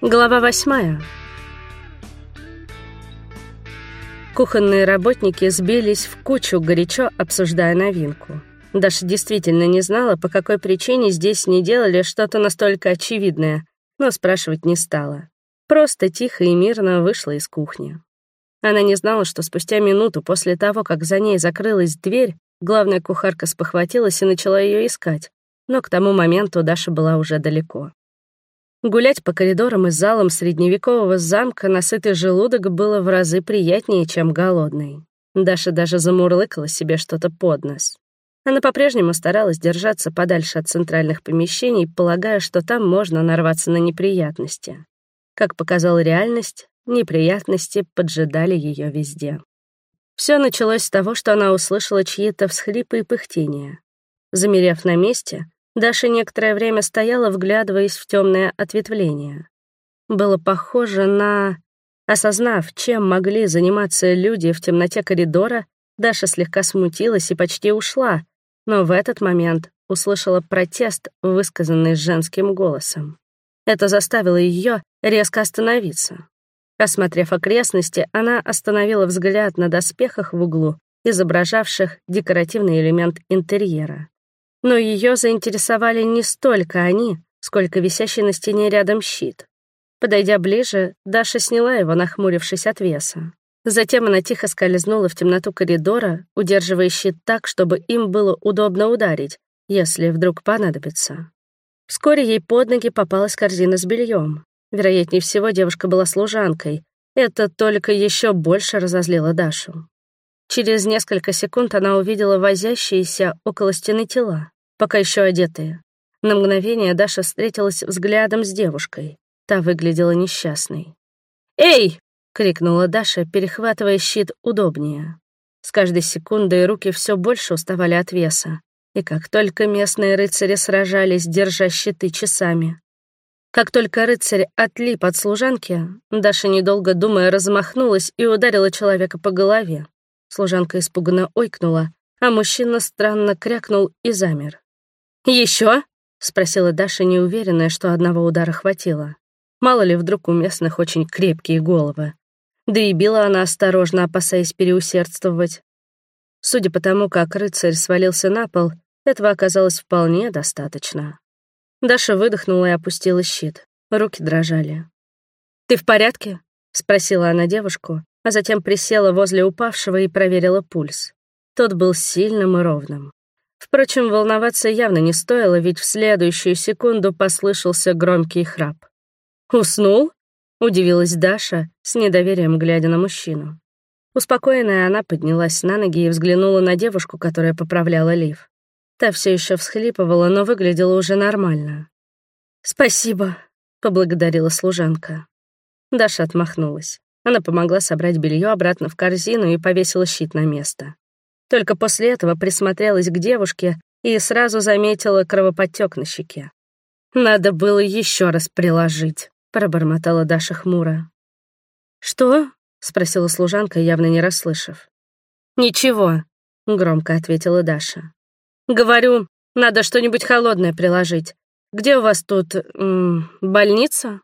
Глава восьмая. Кухонные работники сбились в кучу, горячо обсуждая новинку. Даша действительно не знала, по какой причине здесь не делали что-то настолько очевидное, но спрашивать не стала. Просто тихо и мирно вышла из кухни. Она не знала, что спустя минуту после того, как за ней закрылась дверь, главная кухарка спохватилась и начала ее искать, но к тому моменту Даша была уже далеко. Гулять по коридорам и залам средневекового замка на сытый желудок было в разы приятнее, чем голодный. Даша даже замурлыкала себе что-то под нос. Она по-прежнему старалась держаться подальше от центральных помещений, полагая, что там можно нарваться на неприятности. Как показала реальность, неприятности поджидали ее везде. Все началось с того, что она услышала чьи-то всхлипы и пыхтения. Замерев на месте, Даша некоторое время стояла, вглядываясь в темное ответвление. Было похоже на... Осознав, чем могли заниматься люди в темноте коридора, Даша слегка смутилась и почти ушла, но в этот момент услышала протест, высказанный женским голосом. Это заставило ее резко остановиться. Осмотрев окрестности, она остановила взгляд на доспехах в углу, изображавших декоративный элемент интерьера. Но ее заинтересовали не столько они, сколько висящий на стене рядом щит. Подойдя ближе, Даша сняла его, нахмурившись от веса. Затем она тихо скользнула в темноту коридора, удерживая щит так, чтобы им было удобно ударить, если вдруг понадобится. Вскоре ей под ноги попалась корзина с бельем. Вероятнее всего, девушка была служанкой. Это только еще больше разозлило Дашу. Через несколько секунд она увидела возящиеся около стены тела, пока еще одетые. На мгновение Даша встретилась взглядом с девушкой. Та выглядела несчастной. «Эй!» — крикнула Даша, перехватывая щит удобнее. С каждой секундой руки все больше уставали от веса, и как только местные рыцари сражались, держа щиты часами. Как только рыцарь отлип от служанки, Даша, недолго думая, размахнулась и ударила человека по голове. Служанка испуганно ойкнула, а мужчина странно крякнул и замер. Еще? спросила Даша, неуверенная, что одного удара хватило. Мало ли, вдруг у местных очень крепкие головы. Да и била она осторожно, опасаясь переусердствовать. Судя по тому, как рыцарь свалился на пол, этого оказалось вполне достаточно. Даша выдохнула и опустила щит. Руки дрожали. «Ты в порядке?» — спросила она девушку, а затем присела возле упавшего и проверила пульс. Тот был сильным и ровным. Впрочем, волноваться явно не стоило, ведь в следующую секунду послышался громкий храп. «Уснул?» — удивилась Даша, с недоверием глядя на мужчину. Успокоенная, она поднялась на ноги и взглянула на девушку, которая поправляла лиф. Та все еще всхлипывала, но выглядела уже нормально. «Спасибо», — поблагодарила служанка. Даша отмахнулась. Она помогла собрать белье обратно в корзину и повесила щит на место. Только после этого присмотрелась к девушке и сразу заметила кровоподтек на щеке. «Надо было еще раз приложить», — пробормотала Даша хмуро. «Что?» — спросила служанка, явно не расслышав. «Ничего», — громко ответила Даша. «Говорю, надо что-нибудь холодное приложить. Где у вас тут... М -м, больница?»